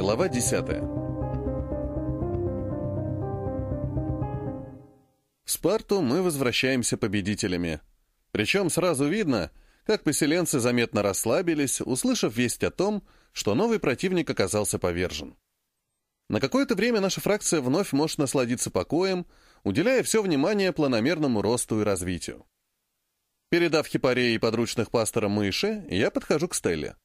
Глава 10. В Спарту мы возвращаемся победителями. Причем сразу видно, как поселенцы заметно расслабились, услышав весть о том, что новый противник оказался повержен. На какое-то время наша фракция вновь может насладиться покоем, уделяя все внимание планомерному росту и развитию. Передав хипарее и подручных пастора мыши, я подхожу к Стелле.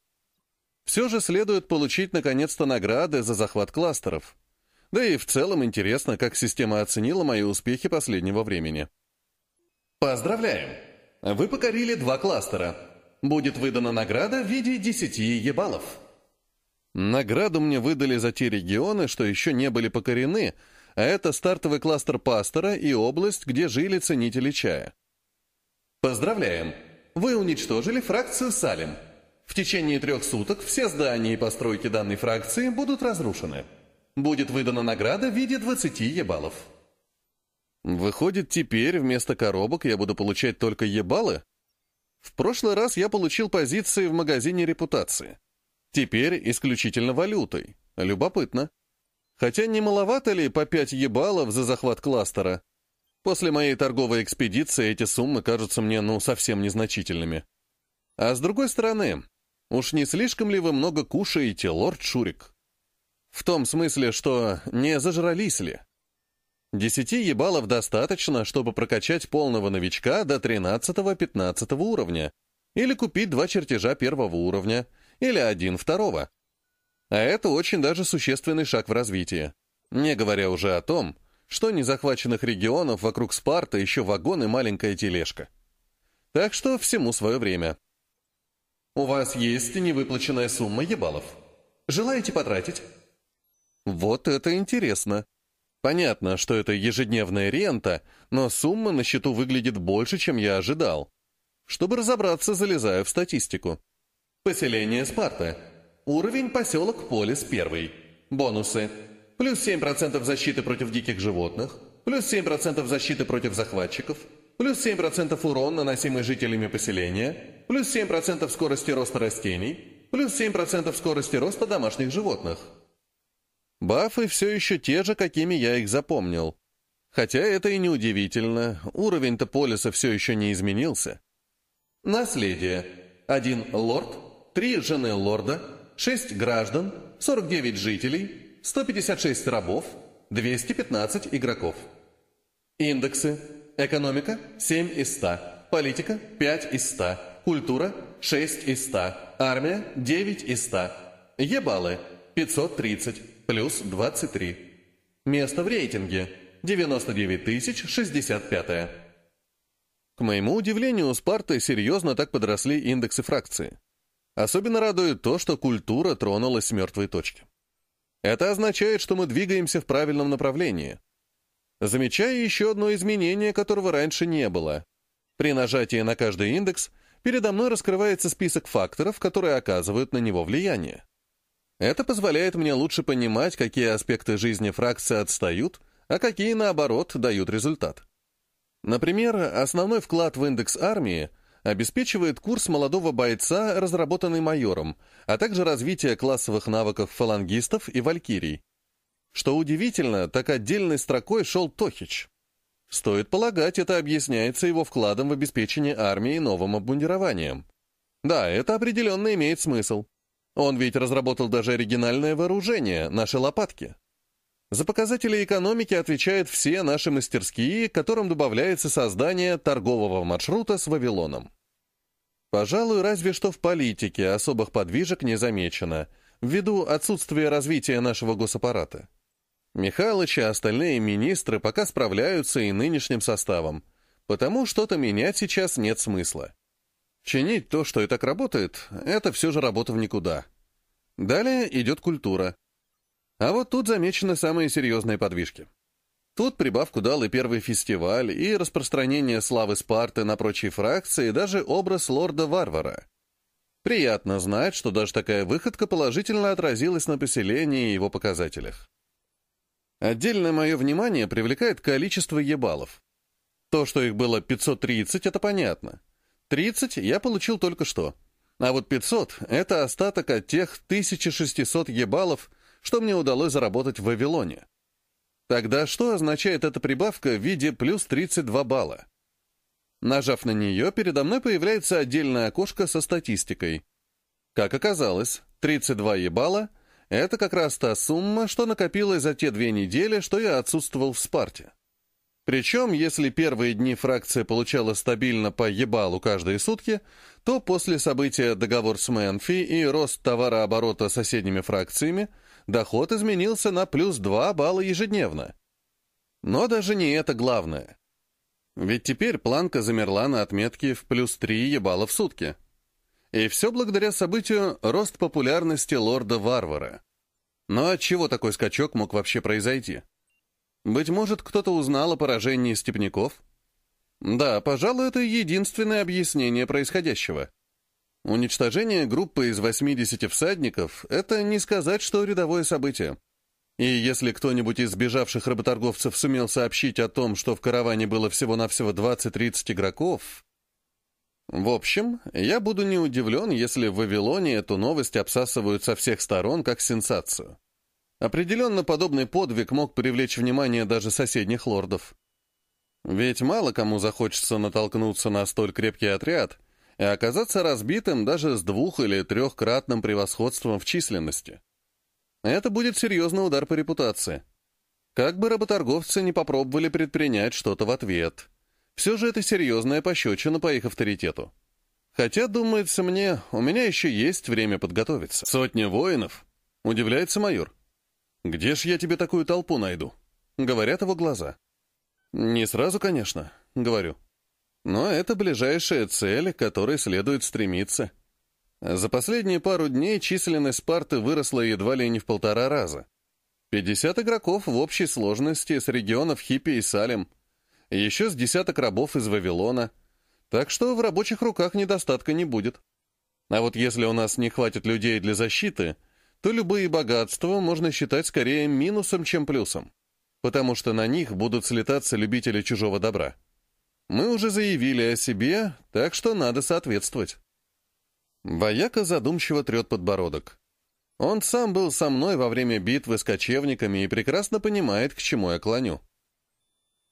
Все же следует получить наконец-то награды за захват кластеров. Да и в целом интересно, как система оценила мои успехи последнего времени. Поздравляем! Вы покорили два кластера. Будет выдана награда в виде 10 ебалов. Награду мне выдали за те регионы, что еще не были покорены, а это стартовый кластер Пастора и область, где жили ценители чая. Поздравляем! Вы уничтожили фракцию Салим. В течение трех суток все здания и постройки данной фракции будут разрушены. Будет выдана награда в виде 20 ебалов. Выходит, теперь вместо коробок я буду получать только ебалы? В прошлый раз я получил позиции в магазине репутации. Теперь исключительно валютой. Любопытно. Хотя не маловато ли по 5 ебалов за захват кластера? После моей торговой экспедиции эти суммы кажутся мне, ну, совсем незначительными. А с другой стороны, Уж не слишком ли вы много кушаете, лорд Шурик? В том смысле, что не зажрались ли? Десяти ебалов достаточно, чтобы прокачать полного новичка до 13-15 уровня, или купить два чертежа первого уровня, или один второго. А это очень даже существенный шаг в развитии. Не говоря уже о том, что незахваченных регионов вокруг Спарта еще вагон и маленькая тележка. Так что всему свое время. У вас есть невыплаченная сумма ебалов. Желаете потратить? Вот это интересно. Понятно, что это ежедневная рента, но сумма на счету выглядит больше, чем я ожидал. Чтобы разобраться, залезаю в статистику. Поселение Спарта. Уровень поселок Полис 1. Бонусы. Плюс 7% защиты против диких животных, плюс 7% защиты против захватчиков, плюс 7% урон, наносимый жителями поселения, плюс 7% скорости роста растений, плюс 7% скорости роста домашних животных. Бафы все еще те же, какими я их запомнил. Хотя это и не удивительно, уровень-то полиса все еще не изменился. Наследие. Один лорд, три жены лорда, шесть граждан, 49 жителей, 156 рабов, 215 игроков. Индексы. Экономика – 7 из 100, политика – 5 из 100, Культура – 6 из 100. Армия – 9 из 100. Ебалы – 530, плюс 23. Место в рейтинге – 99 065. К моему удивлению, у Спарты серьезно так подросли индексы фракции. Особенно радует то, что культура тронулась с мертвой точки. Это означает, что мы двигаемся в правильном направлении. Замечаю еще одно изменение, которого раньше не было. При нажатии на каждый индекс передо мной раскрывается список факторов, которые оказывают на него влияние. Это позволяет мне лучше понимать, какие аспекты жизни фракции отстают, а какие, наоборот, дают результат. Например, основной вклад в индекс армии обеспечивает курс молодого бойца, разработанный майором, а также развитие классовых навыков фалангистов и валькирий. Что удивительно, так отдельной строкой шел Тохич. Стоит полагать, это объясняется его вкладом в обеспечение армии новым обмундированием. Да, это определенно имеет смысл. Он ведь разработал даже оригинальное вооружение, наши лопатки. За показатели экономики отвечают все наши мастерские, которым добавляется создание торгового маршрута с Вавилоном. Пожалуй, разве что в политике особых подвижек не замечено, ввиду отсутствия развития нашего госаппарата. Михалыч и остальные министры пока справляются и нынешним составом, потому что-то менять сейчас нет смысла. Чинить то, что и так работает, это все же работа в никуда. Далее идет культура. А вот тут замечены самые серьезные подвижки. Тут прибавку дал и первый фестиваль, и распространение славы Спарты на прочие фракции, и даже образ лорда-варвара. Приятно знать, что даже такая выходка положительно отразилась на поселении и его показателях. Отдельное мое внимание привлекает количество ебалов. То, что их было 530, это понятно. 30 я получил только что. А вот 500 — это остаток от тех 1600 ебалов, что мне удалось заработать в Вавилоне. Тогда что означает эта прибавка в виде плюс 32 балла? Нажав на нее, передо мной появляется отдельное окошко со статистикой. Как оказалось, 32 ебала — это как раз та сумма, что накопилась за те две недели, что я отсутствовал в Спарте. Причем, если первые дни фракция получала стабильно по ебалу каждые сутки, то после события договор с Мэнфи и рост товарооборота соседними фракциями доход изменился на плюс 2 балла ежедневно. Но даже не это главное. Ведь теперь планка замерла на отметке в плюс 3 ебала в сутки. И все благодаря событию рост популярности лорда-варвара. Но от чего такой скачок мог вообще произойти? Быть может, кто-то узнал о поражении степняков? Да, пожалуй, это единственное объяснение происходящего. Уничтожение группы из 80 всадников — это не сказать, что рядовое событие. И если кто-нибудь из сбежавших работорговцев сумел сообщить о том, что в караване было всего-навсего 20-30 игроков... В общем, я буду не удивлен, если в Вавилоне эту новость обсасывают со всех сторон как сенсацию. Определенно подобный подвиг мог привлечь внимание даже соседних лордов. Ведь мало кому захочется натолкнуться на столь крепкий отряд и оказаться разбитым даже с двух- или трехкратным превосходством в численности. Это будет серьезный удар по репутации. Как бы работорговцы не попробовали предпринять что-то в ответ. Все же это серьезная пощечина по их авторитету. Хотя, думается мне, у меня еще есть время подготовиться. Сотня воинов? Удивляется майор. Где ж я тебе такую толпу найду? Говорят его глаза. Не сразу, конечно, говорю. Но это ближайшая цель, к которой следует стремиться. За последние пару дней численность Спарты выросла едва ли не в полтора раза. 50 игроков в общей сложности с регионов Хиппи и Салем. Еще с десяток рабов из Вавилона. Так что в рабочих руках недостатка не будет. А вот если у нас не хватит людей для защиты, то любые богатства можно считать скорее минусом, чем плюсом. Потому что на них будут слетаться любители чужого добра. Мы уже заявили о себе, так что надо соответствовать. Вояка задумчиво трет подбородок. Он сам был со мной во время битвы с кочевниками и прекрасно понимает, к чему я клоню.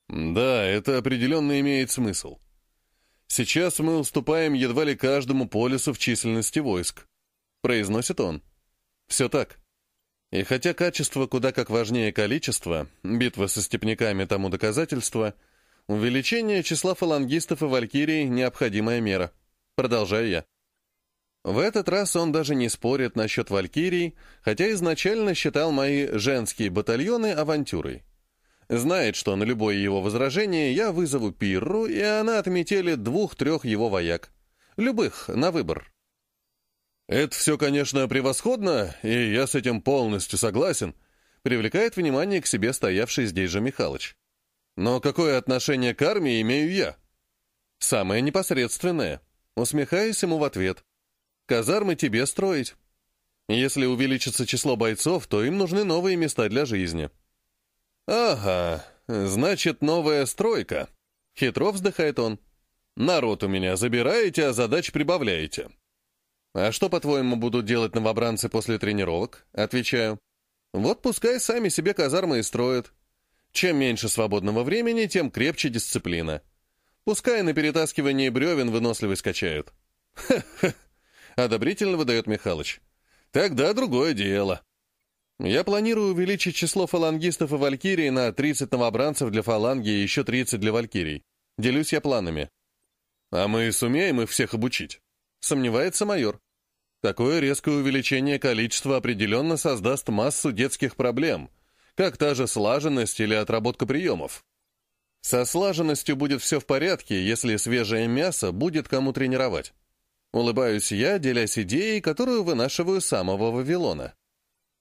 Да, это определенно имеет смысл. Сейчас мы уступаем едва ли каждому полюсу в численности войск, произносит он. Все так. И хотя качество куда как важнее количества, битва со степняками тому доказательство, увеличение числа фалангистов и валькирий — необходимая мера. Продолжаю я. В этот раз он даже не спорит насчет Валькирий, хотя изначально считал мои женские батальоны авантюрой. Знает, что на любое его возражение я вызову Пирру, и она отметили двух-трех его вояк. Любых, на выбор. «Это все, конечно, превосходно, и я с этим полностью согласен», привлекает внимание к себе стоявший здесь же Михалыч. «Но какое отношение к армии имею я?» «Самое непосредственное», усмехаясь ему в ответ. Казармы тебе строить. Если увеличится число бойцов, то им нужны новые места для жизни. Ага, значит, новая стройка. Хитро вздыхает он. Народ у меня забираете, а задач прибавляете. А что, по-твоему, будут делать новобранцы после тренировок? Отвечаю. Вот пускай сами себе казармы и строят. Чем меньше свободного времени, тем крепче дисциплина. Пускай на перетаскивании бревен выносливость качают. Ха-ха, — одобрительно выдает Михалыч. «Тогда другое дело. Я планирую увеличить число фалангистов и валькирий на 30 новобранцев для фаланги и еще 30 для валькирий. Делюсь я планами. А мы сумеем их всех обучить?» Сомневается майор. Такое резкое увеличение количества определенно создаст массу детских проблем, как та же слаженность или отработка приемов. Со слаженностью будет все в порядке, если свежее мясо будет кому тренировать. Улыбаюсь я, делясь идеей, которую вынашиваю самого Вавилона.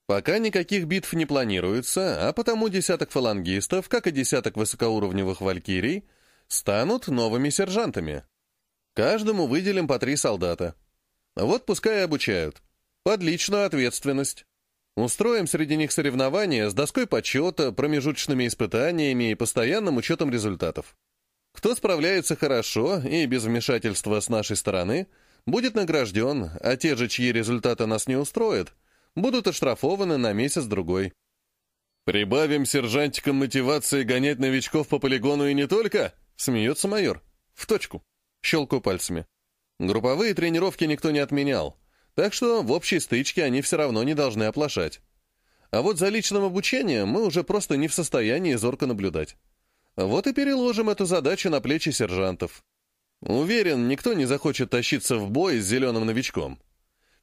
Пока никаких битв не планируется, а потому десяток фалангистов, как и десяток высокоуровневых валькирий, станут новыми сержантами. Каждому выделим по три солдата. Вот пускай обучают. Под личную ответственность. Устроим среди них соревнования с доской почета, промежуточными испытаниями и постоянным учетом результатов. Кто справляется хорошо и без вмешательства с нашей стороны – будет награжден, а те же, чьи результаты нас не устроят, будут оштрафованы на месяц-другой. «Прибавим сержантикам мотивации гонять новичков по полигону и не только?» — смеется майор. «В точку». Щелкаю пальцами. Групповые тренировки никто не отменял, так что в общей стычке они все равно не должны оплошать. А вот за личным обучением мы уже просто не в состоянии зорко наблюдать. Вот и переложим эту задачу на плечи сержантов. Уверен, никто не захочет тащиться в бой с зеленым новичком.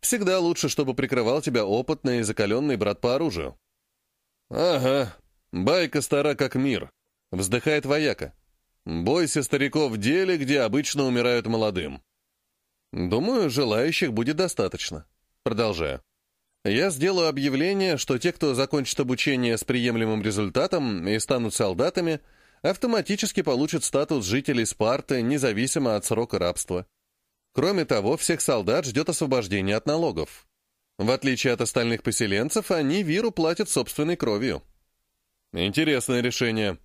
Всегда лучше, чтобы прикрывал тебя опытный и закаленный брат по оружию. «Ага, байка стара как мир», — вздыхает вояка. «Бойся стариков в деле, где обычно умирают молодым». «Думаю, желающих будет достаточно». Продолжаю. Я сделаю объявление, что те, кто закончит обучение с приемлемым результатом и станут солдатами — автоматически получат статус жителей Спарты, независимо от срока рабства. Кроме того, всех солдат ждет освобождение от налогов. В отличие от остальных поселенцев, они Виру платят собственной кровью. Интересное решение.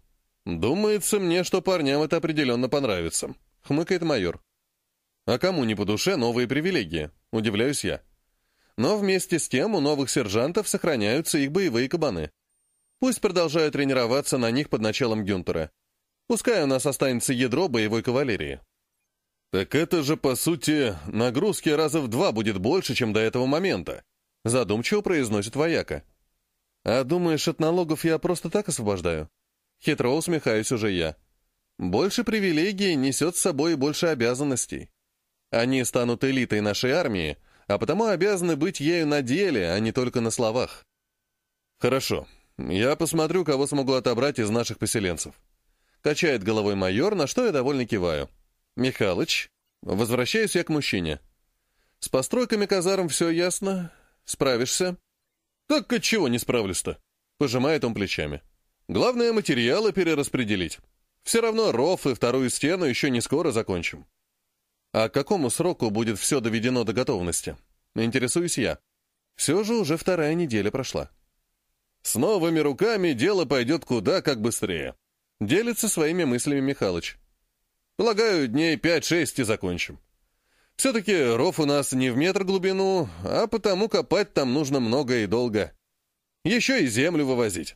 Думается мне, что парням это определенно понравится, хмыкает майор. А кому не по душе новые привилегии, удивляюсь я. Но вместе с тем у новых сержантов сохраняются их боевые кабаны. Пусть продолжают тренироваться на них под началом Гюнтера. Пускай у нас останется ядро боевой кавалерии. Так это же, по сути, нагрузки раза в два будет больше, чем до этого момента. Задумчиво произносит вояка. А думаешь, от налогов я просто так освобождаю? Хитро усмехаюсь уже я. Больше привилегий несет с собой больше обязанностей. Они станут элитой нашей армии, а потому обязаны быть ею на деле, а не только на словах. Хорошо, «Я посмотрю, кого смогу отобрать из наших поселенцев». Качает головой майор, на что я довольно киваю. «Михалыч, возвращаюсь я к мужчине. С постройками казарм все ясно? Справишься?» «Так от чего не справлюсь-то?» Пожимает он плечами. «Главное, материалы перераспределить. Все равно ров и вторую стену еще не скоро закончим». «А к какому сроку будет все доведено до готовности?» Интересуюсь я. Все же уже вторая неделя прошла. С новыми руками дело пойдет куда как быстрее. Делится своими мыслями Михалыч. Полагаю, дней пять-шесть и закончим. Все-таки ров у нас не в метр глубину, а потому копать там нужно много и долго. Еще и землю вывозить.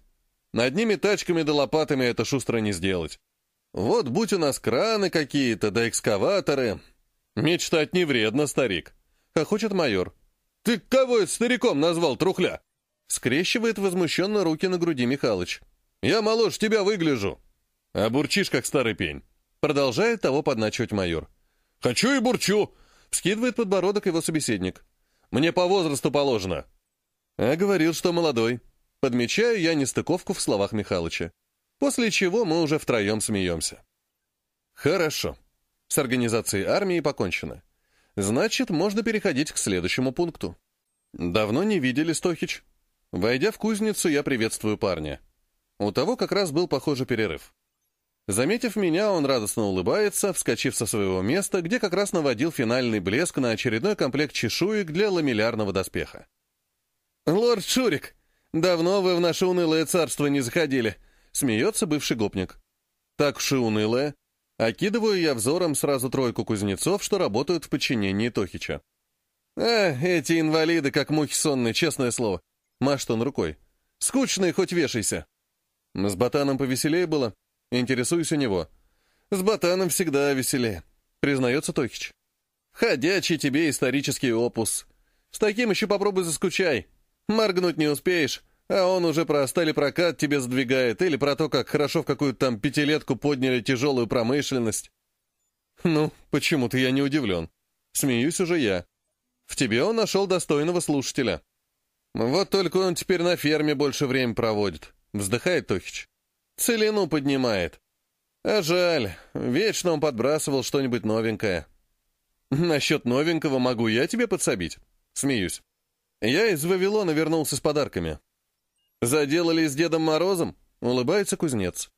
Одними тачками да лопатами это шустро не сделать. Вот будь у нас краны какие-то, да экскаваторы. Мечтать не вредно, старик. Хохочет майор. Ты кого стариком назвал, трухля? Скрещивает возмущенно руки на груди Михалыч. «Я моложе тебя выгляжу!» «А бурчишь, как старый пень!» Продолжает того подначивать майор. «Хочу и бурчу!» Вскидывает подбородок его собеседник. «Мне по возрасту положено!» А говорил, что молодой. Подмечаю я нестыковку в словах Михалыча. После чего мы уже втроем смеемся. Хорошо. С организацией армии покончено. Значит, можно переходить к следующему пункту. Давно не видели, Стохич. Войдя в кузницу, я приветствую парня. У того как раз был, похоже, перерыв. Заметив меня, он радостно улыбается, вскочив со своего места, где как раз наводил финальный блеск на очередной комплект чешуек для ламеллярного доспеха. «Лорд Шурик, давно вы в наше унылое царство не заходили», — смеется бывший гопник. «Так уж и унылое». Окидываю я взором сразу тройку кузнецов, что работают в подчинении Тохича. «А, эти инвалиды, как мухи сонные, честное слово. Машет он рукой. «Скучный, хоть вешайся». С ботаном повеселее было. Интересуюсь у него. «С ботаном всегда веселее», — признается Тохич. «Ходячий тебе исторический опус. С таким еще попробуй заскучай. Моргнуть не успеешь, а он уже про стали прокат тебе сдвигает или про то, как хорошо в какую-то там пятилетку подняли тяжелую промышленность». «Ну, почему-то я не удивлен. Смеюсь уже я. В тебе он нашел достойного слушателя». Вот только он теперь на ферме больше времени проводит. Вздыхает Тохич. Целину поднимает. А жаль, вечно он подбрасывал что-нибудь новенькое. Насчет новенького могу я тебе подсобить. Смеюсь. Я из Вавилона вернулся с подарками. Заделали с Дедом Морозом? Улыбается кузнец.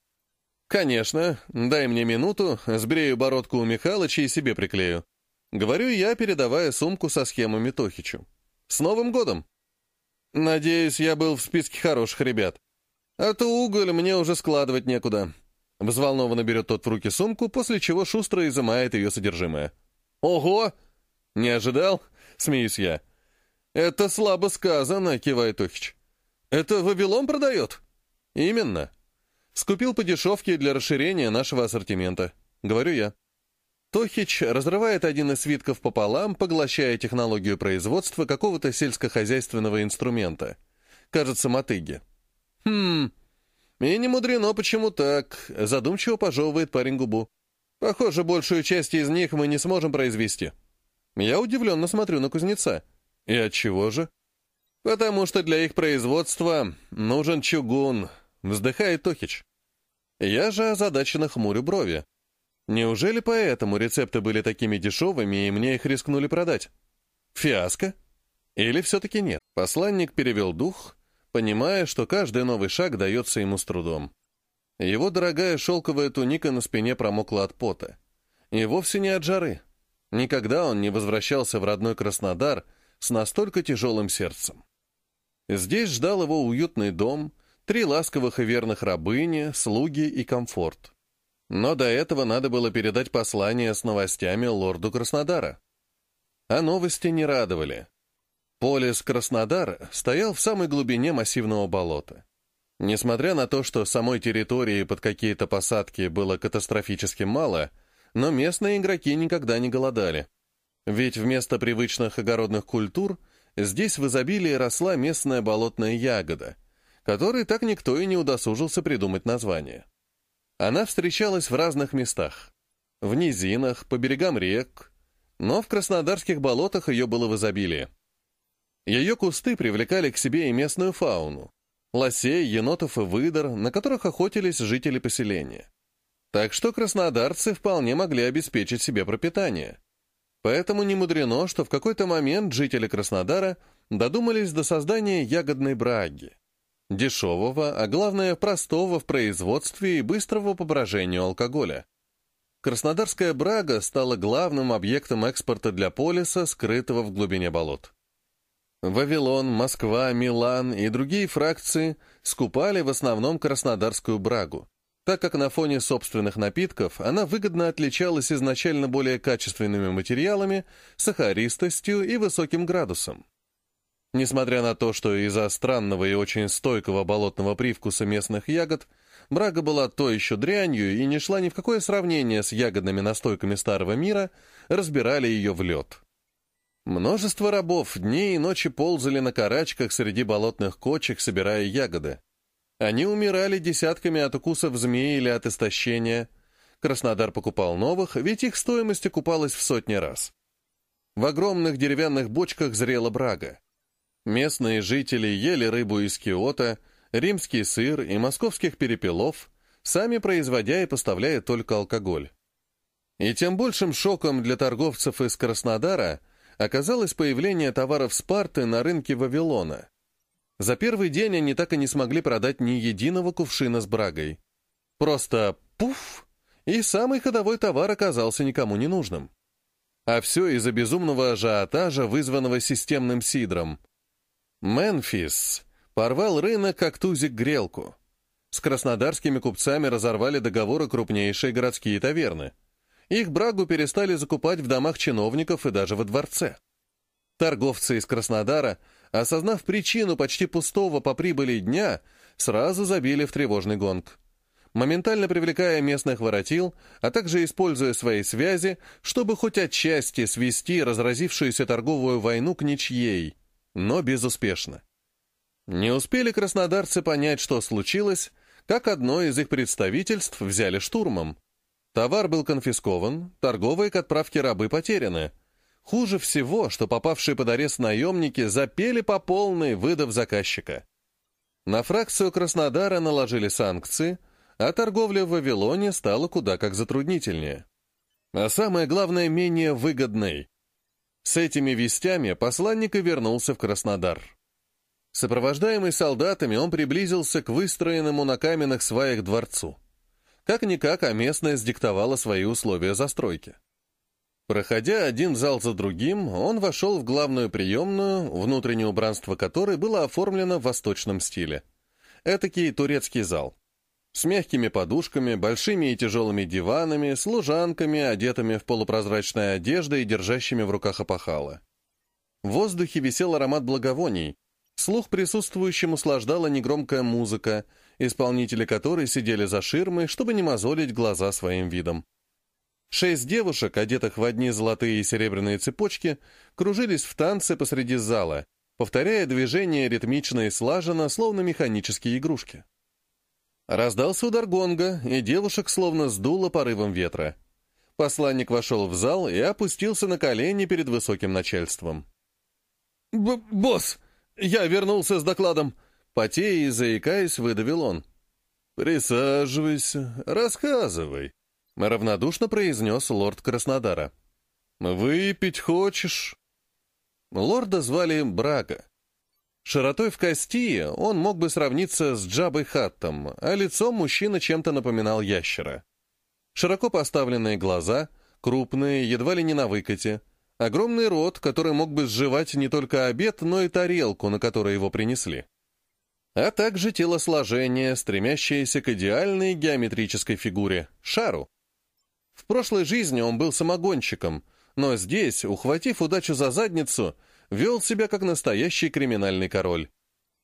Конечно, дай мне минуту, сбрею бородку у Михалыча и себе приклею. Говорю я, передавая сумку со схемами Тохичу. С Новым годом! Надеюсь, я был в списке хороших ребят. А то уголь мне уже складывать некуда. Взволнованно берет тот в руки сумку, после чего шустро изымает ее содержимое. «Ого! Не ожидал?» — смеюсь я. «Это слабо сказано», — кивает Тухич. «Это Вавилон продает?» «Именно. Скупил по дешевке для расширения нашего ассортимента», — говорю я. Тохич разрывает один из свитков пополам, поглощая технологию производства какого-то сельскохозяйственного инструмента. Кажется, мотыги. «Хм, и не мудрено, почему так?» — задумчиво пожевывает парень губу. «Похоже, большую часть из них мы не сможем произвести». Я удивленно смотрю на кузнеца. «И от чего же?» «Потому что для их производства нужен чугун», — вздыхает Тохич. Я же озадаченно хмурю брови. Неужели поэтому рецепты были такими дешевыми, и мне их рискнули продать? Фиаско? Или все-таки нет? Посланник перевел дух, понимая, что каждый новый шаг дается ему с трудом. Его дорогая шелковая туника на спине промокла от пота. И вовсе не от жары. Никогда он не возвращался в родной Краснодар с настолько тяжелым сердцем. Здесь ждал его уютный дом, три ласковых и верных рабыни, слуги и комфорт. Но до этого надо было передать послание с новостями лорду Краснодара. А новости не радовали. Полис Краснодар стоял в самой глубине массивного болота. Несмотря на то, что самой территории под какие-то посадки было катастрофически мало, но местные игроки никогда не голодали. Ведь вместо привычных огородных культур здесь в изобилии росла местная болотная ягода, которой так никто и не удосужился придумать название. Она встречалась в разных местах. В низинах, по берегам рек, но в краснодарских болотах ее было в изобилии. Ее кусты привлекали к себе и местную фауну. Лосей, енотов и выдор, на которых охотились жители поселения. Так что краснодарцы вполне могли обеспечить себе пропитание. Поэтому не мудрено, что в какой-то момент жители Краснодара додумались до создания ягодной браги. Дешевого, а главное, простого в производстве и быстрого по брожению алкоголя. Краснодарская брага стала главным объектом экспорта для полиса, скрытого в глубине болот. Вавилон, Москва, Милан и другие фракции скупали в основном краснодарскую брагу, так как на фоне собственных напитков она выгодно отличалась изначально более качественными материалами, сахаристостью и высоким градусом. Несмотря на то, что из-за странного и очень стойкого болотного привкуса местных ягод, брага была то еще дрянью и не шла ни в какое сравнение с ягодными настойками Старого Мира, разбирали ее в лед. Множество рабов дни и ночи ползали на карачках среди болотных кочек, собирая ягоды. Они умирали десятками от укусов змеи или от истощения. Краснодар покупал новых, ведь их стоимость окупалась в сотни раз. В огромных деревянных бочках зрела брага. Местные жители ели рыбу из Киота, римский сыр и московских перепелов, сами производя и поставляя только алкоголь. И тем большим шоком для торговцев из Краснодара оказалось появление товаров Спарты на рынке Вавилона. За первый день они так и не смогли продать ни единого кувшина с брагой. Просто пуф, и самый ходовой товар оказался никому не нужным. А все из-за безумного ажиотажа, вызванного системным сидром – Мемфис порвал рынок, как тузик грелку. С краснодарскими купцами разорвали договоры крупнейшие городские таверны. Их брагу перестали закупать в домах чиновников и даже во дворце. Торговцы из Краснодара, осознав причину почти пустого по прибыли дня, сразу забили в тревожный гонг. Моментально привлекая местных воротил, а также используя свои связи, чтобы хоть отчасти свести разразившуюся торговую войну к ничьей – но безуспешно. Не успели краснодарцы понять, что случилось, как одно из их представительств взяли штурмом. Товар был конфискован, торговые к отправке рабы потеряны. Хуже всего, что попавшие под арест наемники запели по полной, выдав заказчика. На фракцию Краснодара наложили санкции, а торговля в Вавилоне стала куда как затруднительнее. А самое главное, менее выгодной. С этими вестями посланник и вернулся в Краснодар. Сопровождаемый солдатами, он приблизился к выстроенному на каменных сваях дворцу. Как-никак, а местная диктовала свои условия застройки. Проходя один зал за другим, он вошел в главную приемную, внутреннее убранство которой было оформлено в восточном стиле. Этакий турецкий зал с мягкими подушками, большими и тяжелыми диванами, служанками, одетыми в полупрозрачные одежды и держащими в руках опахало. В воздухе висел аромат благовоний. Слух присутствующим услаждала негромкая музыка, исполнители которой сидели за ширмой, чтобы не мозолить глаза своим видом. Шесть девушек, одетых в одни золотые и серебряные цепочки, кружились в танце посреди зала, повторяя движения ритмично и слаженно, словно механические игрушки. Раздался удар гонга, и девушек словно сдуло порывом ветра. Посланник вошел в зал и опустился на колени перед высоким начальством. «Босс, я вернулся с докладом!» Потея и заикаясь, выдавил он. «Присаживайся, рассказывай», — равнодушно произнес лорд Краснодара. «Выпить хочешь?» Лорда звали Брага. Широтой в кости он мог бы сравниться с Джабой Хаттом, а лицом мужчина чем-то напоминал ящера. Широко поставленные глаза, крупные, едва ли не на выкате, огромный рот, который мог бы сживать не только обед, но и тарелку, на которой его принесли. А также телосложение, стремящееся к идеальной геометрической фигуре — шару. В прошлой жизни он был самогонщиком, но здесь, ухватив удачу за задницу, вел себя как настоящий криминальный король.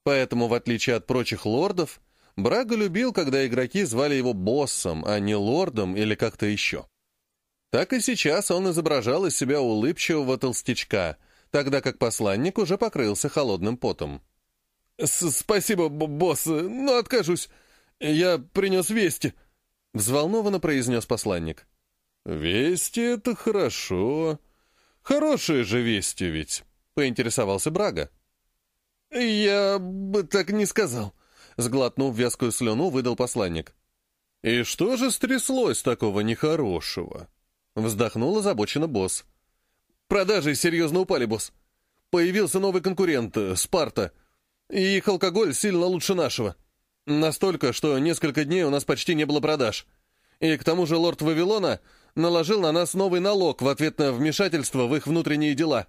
Поэтому, в отличие от прочих лордов, Брага любил, когда игроки звали его боссом, а не лордом или как-то еще. Так и сейчас он изображал из себя улыбчивого толстячка, тогда как посланник уже покрылся холодным потом. «Спасибо, босс, но откажусь. Я принес вести», — взволнованно произнес посланник. «Вести — это хорошо. Хорошие же вести ведь», — поинтересовался Брага. «Я бы так не сказал», — сглотнув вязкую слюну, выдал посланник. «И что же стряслось такого нехорошего?» Вздохнул озабоченно босс. «Продажи серьезно упали, босс. Появился новый конкурент, э, Спарта. И их алкоголь сильно лучше нашего. Настолько, что несколько дней у нас почти не было продаж. И к тому же лорд Вавилона наложил на нас новый налог в ответ на вмешательство в их внутренние дела».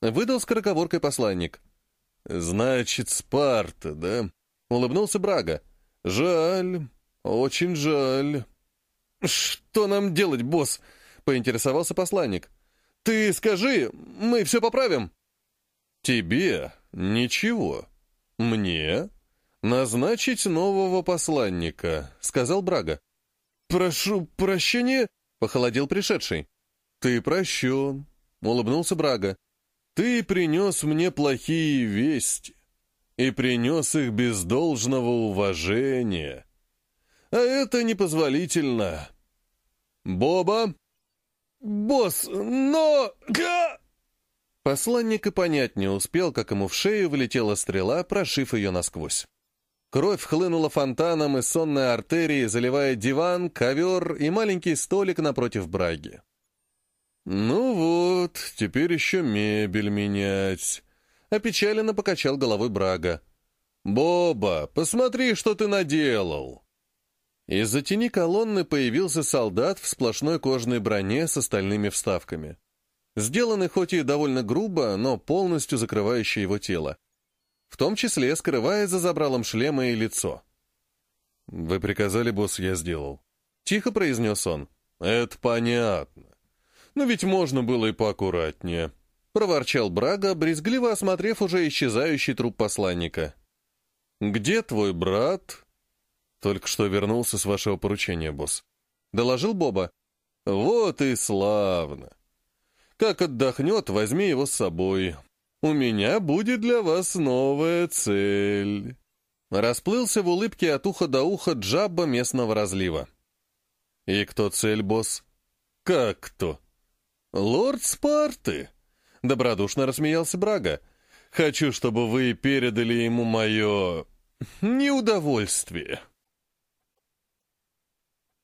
Выдал скороговоркой посланник. «Значит, Спарта, да?» Улыбнулся Брага. «Жаль, очень жаль». «Что нам делать, босс?» — поинтересовался посланник. «Ты скажи, мы все поправим». «Тебе ничего. Мне назначить нового посланника», — сказал Брага. «Прошу прощения», — похолодел пришедший. «Ты прощен», — улыбнулся Брага. «Ты принес мне плохие вести и принес их без должного уважения. А это непозволительно. Боба? Босс, но... Посланник и понять не успел, как ему в шею влетела стрела, прошив ее насквозь. Кровь хлынула фонтаном из сонной артерии, заливая диван, ковер и маленький столик напротив браги. «Ну вот, теперь еще мебель менять», Опечаленно покачал головой Брага. «Боба, посмотри, что ты наделал!» Из-за тени колонны появился солдат в сплошной кожаной броне с остальными вставками. Сделанный хоть и довольно грубо, но полностью закрывающий его тело. В том числе скрывая за забралом шлема и лицо. «Вы приказали, босс, я сделал». Тихо произнес он. «Это понятно. Но ведь можно было и поаккуратнее». — проворчал Брага, брезгливо осмотрев уже исчезающий труп посланника. «Где твой брат?» «Только что вернулся с вашего поручения, босс», — доложил Боба. «Вот и славно. Как отдохнет, возьми его с собой. У меня будет для вас новая цель». Расплылся в улыбке от уха до уха джабба местного разлива. «И кто цель, босс?» «Как кто?» «Лорд Спарты», — добродушно рассмеялся Брага. «Хочу, чтобы вы передали ему мое... неудовольствие».